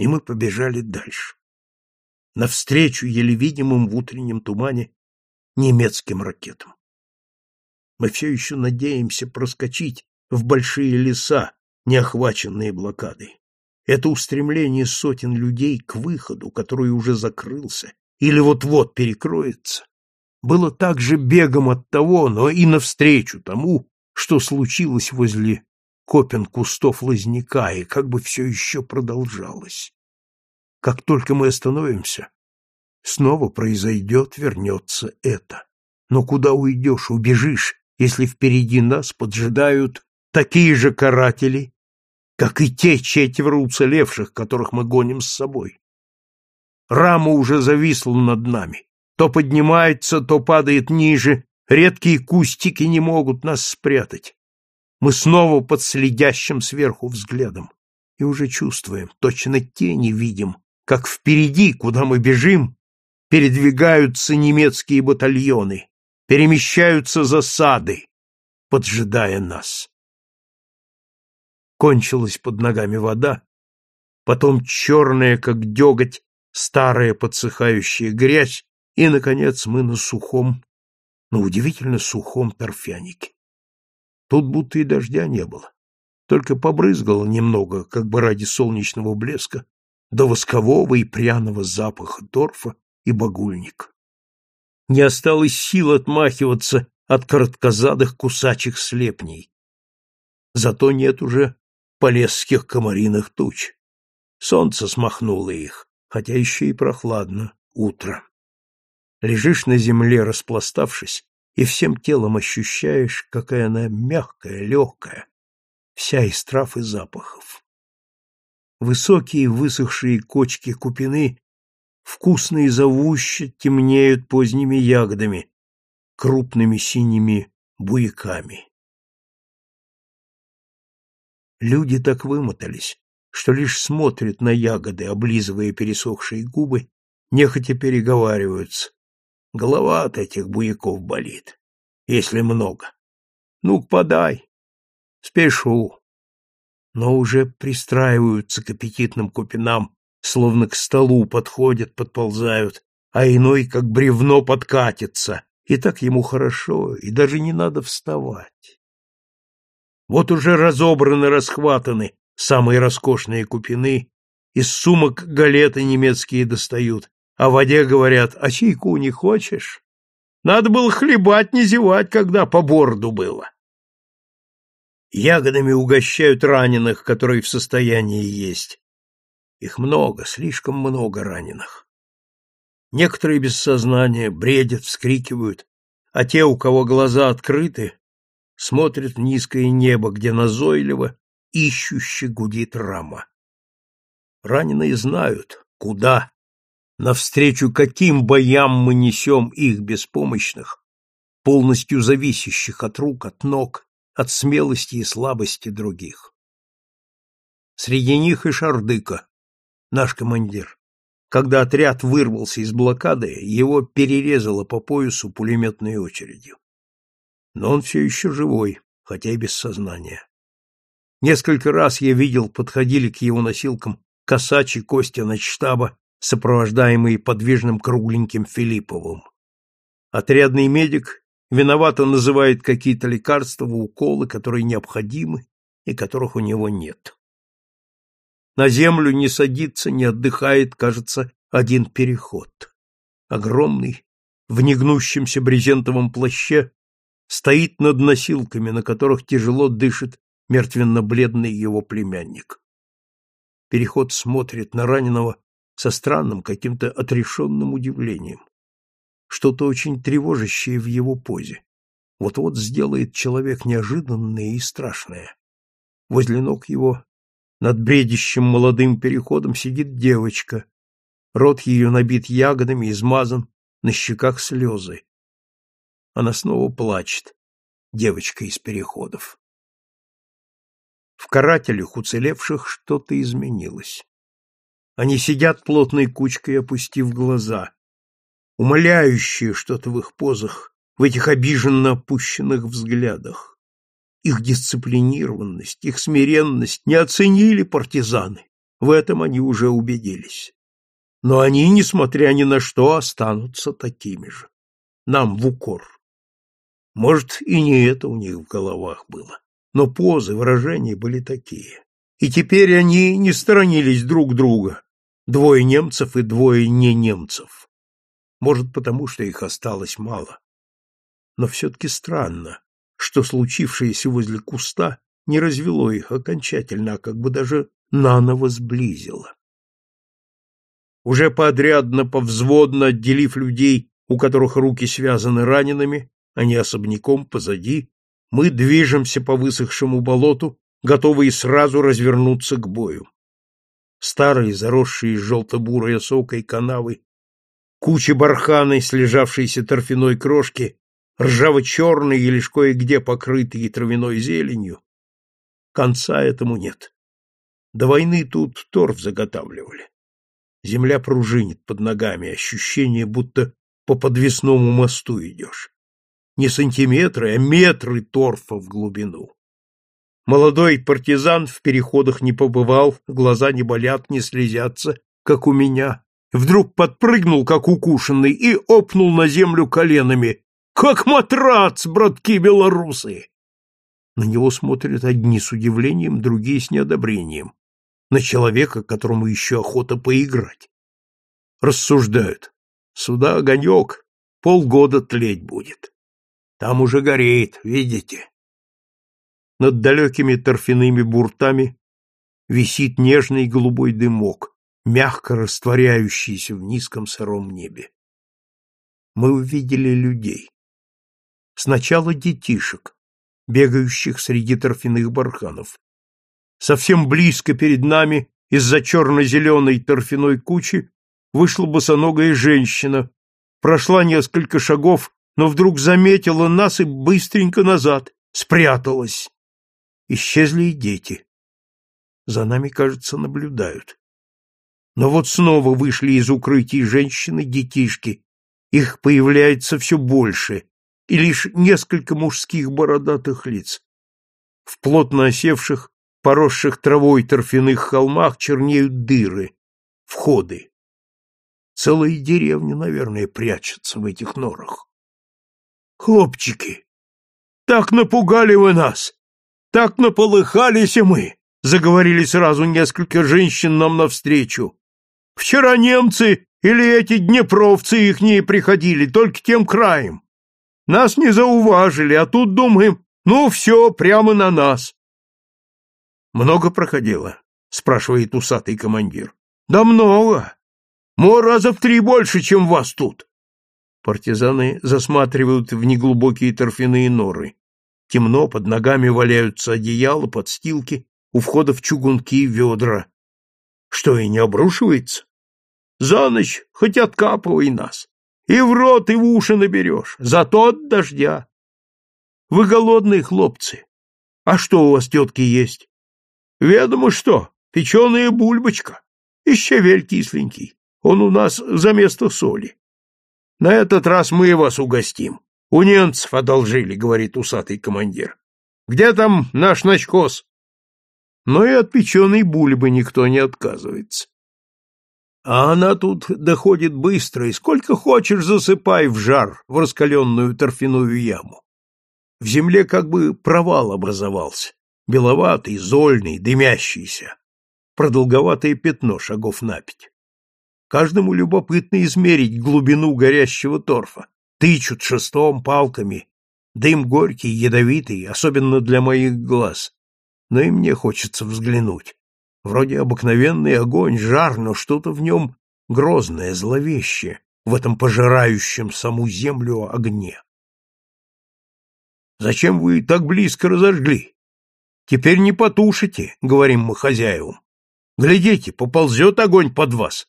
и мы побежали дальше. Навстречу еле видимым в утреннем тумане немецким ракетам. Мы все еще надеемся проскочить в большие леса, не охваченные блокадой. Это устремление сотен людей к выходу, который уже закрылся или вот-вот перекроется, было также бегом от того, но и навстречу тому, что случилось возле копен кустов лозняка и как бы все еще продолжалось. Как только мы остановимся, снова произойдет, вернется это. Но куда уйдешь, убежишь, если впереди нас поджидают такие же каратели, как и те четверо уцелевших, которых мы гоним с собой? Рама уже зависла над нами то поднимается, то падает ниже, редкие кустики не могут нас спрятать. Мы снова под следящим сверху взглядом и уже чувствуем, точно тени видим, как впереди, куда мы бежим, передвигаются немецкие батальоны, перемещаются засады, поджидая нас. Кончилась под ногами вода, потом черная, как деготь, старая подсыхающая грязь, и, наконец, мы на сухом, на удивительно сухом торфянике. Тут будто и дождя не было, только побрызгало немного, как бы ради солнечного блеска, до воскового и пряного запаха торфа и багульник. Не осталось сил отмахиваться от короткозадых кусачих слепней. Зато нет уже полесских комариных туч. Солнце смахнуло их, хотя еще и прохладно, утро. Лежишь на земле, распластавшись, и всем телом ощущаешь, какая она мягкая, легкая, вся из трав и запахов. Высокие высохшие кочки купины вкусно и темнеют поздними ягодами, крупными синими буяками. Люди так вымотались, что лишь смотрят на ягоды, облизывая пересохшие губы, нехотя переговариваются, Голова от этих буяков болит, если много. Ну-ка, подай. Спешу. Но уже пристраиваются к аппетитным купинам, словно к столу подходят, подползают, а иной как бревно подкатится, и так ему хорошо, и даже не надо вставать. Вот уже разобраны, расхватаны самые роскошные купины, из сумок галеты немецкие достают, о воде говорят, а чайку не хочешь? Надо было хлебать, не зевать, когда по бороду было. Ягодами угощают раненых, которые в состоянии есть. Их много, слишком много раненых. Некоторые без сознания бредят, вскрикивают, а те, у кого глаза открыты, смотрят в низкое небо, где назойливо ищуще гудит рама. Раненые знают, куда навстречу каким боям мы несем их беспомощных, полностью зависящих от рук, от ног, от смелости и слабости других. Среди них и Шардыка, наш командир. Когда отряд вырвался из блокады, его перерезало по поясу пулеметной очередью. Но он все еще живой, хотя и без сознания. Несколько раз я видел, подходили к его носилкам Косач и Костя начштаба сопровождаемый подвижным кругленьким Филипповым. Отрядный медик виновато называет какие-то лекарства, уколы, которые необходимы и которых у него нет. На землю не садится, не отдыхает, кажется, один переход. Огромный, в негнущемся брезентовом плаще, стоит над носилками, на которых тяжело дышит мертвенно-бледный его племянник. Переход смотрит на раненого со странным каким-то отрешенным удивлением. Что-то очень тревожащее в его позе. Вот-вот сделает человек неожиданное и страшное. Возле ног его, над бредящим молодым переходом, сидит девочка. Рот ее набит ягодами, измазан, на щеках слезы. Она снова плачет, девочка из переходов. В карателях уцелевших что-то изменилось. Они сидят плотной кучкой, опустив глаза. Умоляющие что-то в их позах, в этих обиженно опущенных взглядах. Их дисциплинированность, их смиренность не оценили партизаны. В этом они уже убедились. Но они, несмотря ни на что, останутся такими же. Нам в укор. Может, и не это у них в головах было, но позы, выражения были такие. И теперь они не сторонились друг друга, двое немцев и двое не немцев. Может, потому что их осталось мало. Но все-таки странно, что случившееся возле куста не развело их окончательно, а как бы даже наново сблизило. Уже подрядно, повзводно отделив людей, у которых руки связаны ранеными, они особняком позади, мы движемся по высохшему болоту, готовые сразу развернуться к бою. Старые, заросшие желто-бурой осокой канавы, кучи барханы, слежавшейся торфяной крошки, ржаво-черные и лишь кое-где покрытые травяной зеленью, конца этому нет. До войны тут торф заготавливали. Земля пружинит под ногами, ощущение, будто по подвесному мосту идешь. Не сантиметры, а метры торфа в глубину. Молодой партизан в переходах не побывал, глаза не болят, не слезятся, как у меня. Вдруг подпрыгнул, как укушенный, и опнул на землю коленами. Как матрац, братки белорусы! На него смотрят одни с удивлением, другие с неодобрением. На человека, которому еще охота поиграть. Рассуждают. Сюда огонек, полгода тлеть будет. Там уже горит, видите? Над далекими торфяными буртами висит нежный голубой дымок, мягко растворяющийся в низком сыром небе. Мы увидели людей. Сначала детишек, бегающих среди торфяных барханов. Совсем близко перед нами из-за черно-зеленой торфяной кучи вышла босоногая женщина, прошла несколько шагов, но вдруг заметила нас и быстренько назад спряталась. Исчезли и дети. За нами, кажется, наблюдают. Но вот снова вышли из укрытий женщины, детишки. Их появляется все больше, и лишь несколько мужских бородатых лиц. В плотно осевших, поросших травой торфяных холмах чернеют дыры, входы. Целая деревня, наверное, прячется в этих норах. Хлопчики, так напугали вы нас! Так наполыхались и мы, заговорили сразу несколько женщин нам навстречу. Вчера немцы или эти днепровцы их не приходили, только тем краем. Нас не зауважили, а тут думаем, ну все, прямо на нас. Много проходило, спрашивает усатый командир. Да много. Мо раза в три больше, чем вас тут. Партизаны засматривают в неглубокие торфяные норы. Темно, под ногами валяются одеяла, подстилки, у входа в чугунки и ведра. Что, и не обрушивается? За ночь хоть откапывай нас. И в рот, и в уши наберешь. Зато от дождя. Вы голодные хлопцы. А что у вас, тетки, есть? Ведомо что, печеная бульбочка и щавель кисленький. Он у нас за место соли. На этот раз мы вас угостим. У немцев одолжили, говорит усатый командир. Где там наш начкос? Но и от печеной бульбы никто не отказывается. А она тут доходит быстро, и сколько хочешь засыпай в жар, в раскаленную торфяную яму. В земле как бы провал образовался, беловатый, зольный, дымящийся, продолговатое пятно шагов на пять. Каждому любопытно измерить глубину горящего торфа, тычут шестом палками. Дым горький, ядовитый, особенно для моих глаз. Но и мне хочется взглянуть. Вроде обыкновенный огонь, жар, но что-то в нем грозное, зловещее, в этом пожирающем саму землю огне. «Зачем вы так близко разожгли? Теперь не потушите», — говорим мы хозяевам. «Глядите, поползет огонь под вас.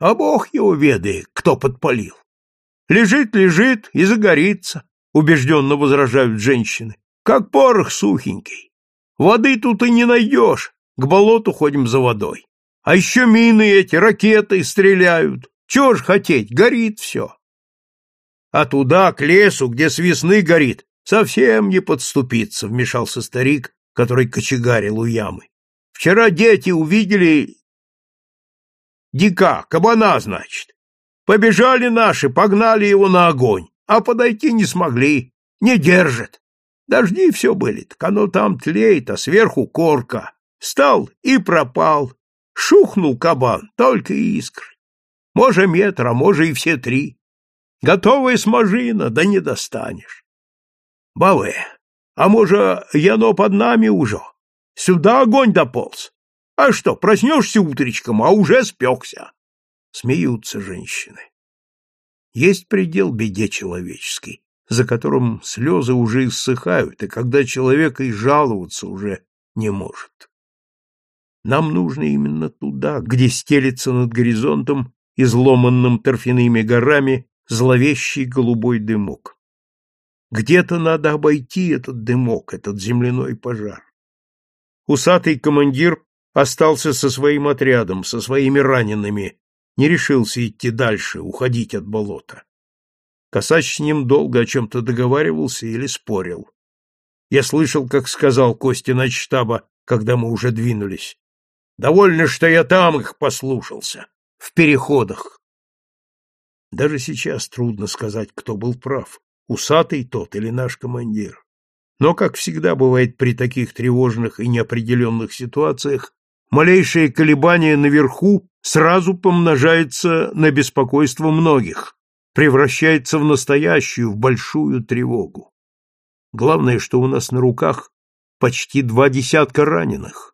А бог его ведает, кто подпалил. Лежит, лежит и загорится, убежденно возражают женщины. Как порох сухенький. Воды тут и не найдешь. К болоту ходим за водой. А еще мины эти, ракеты стреляют. Чего ж хотеть, горит все. А туда, к лесу, где с весны горит, совсем не подступиться, вмешался старик, который кочегарил у ямы. Вчера дети увидели, Дика, кабана, значит. Побежали наши, погнали его на огонь, а подойти не смогли, не держит. Дожди все были, так оно там тлеет, а сверху корка. Стал и пропал. Шухнул кабан, только искры. Може метр, а може и все три. Готовая смажина, да не достанешь. Баве, а може, яно под нами уже? Сюда огонь дополз. А что, проснешься утречком, а уже спекся. Смеются женщины. Есть предел беде человеческой, за которым слезы уже иссыхают, и когда человек и жаловаться уже не может. Нам нужно именно туда, где стелется над горизонтом, изломанным торфяными горами, зловещий голубой дымок. Где-то надо обойти этот дымок, этот земляной пожар. Усатый командир остался со своим отрядом, со своими ранеными, не решился идти дальше, уходить от болота. Косач с ним долго о чем-то договаривался или спорил. Я слышал, как сказал Костя начштаба, когда мы уже двинулись. Довольно, что я там их послушался, в переходах. Даже сейчас трудно сказать, кто был прав, усатый тот или наш командир. Но, как всегда бывает при таких тревожных и неопределенных ситуациях, малейшее колебание наверху сразу помножается на беспокойство многих, превращается в настоящую, в большую тревогу. Главное, что у нас на руках почти два десятка раненых.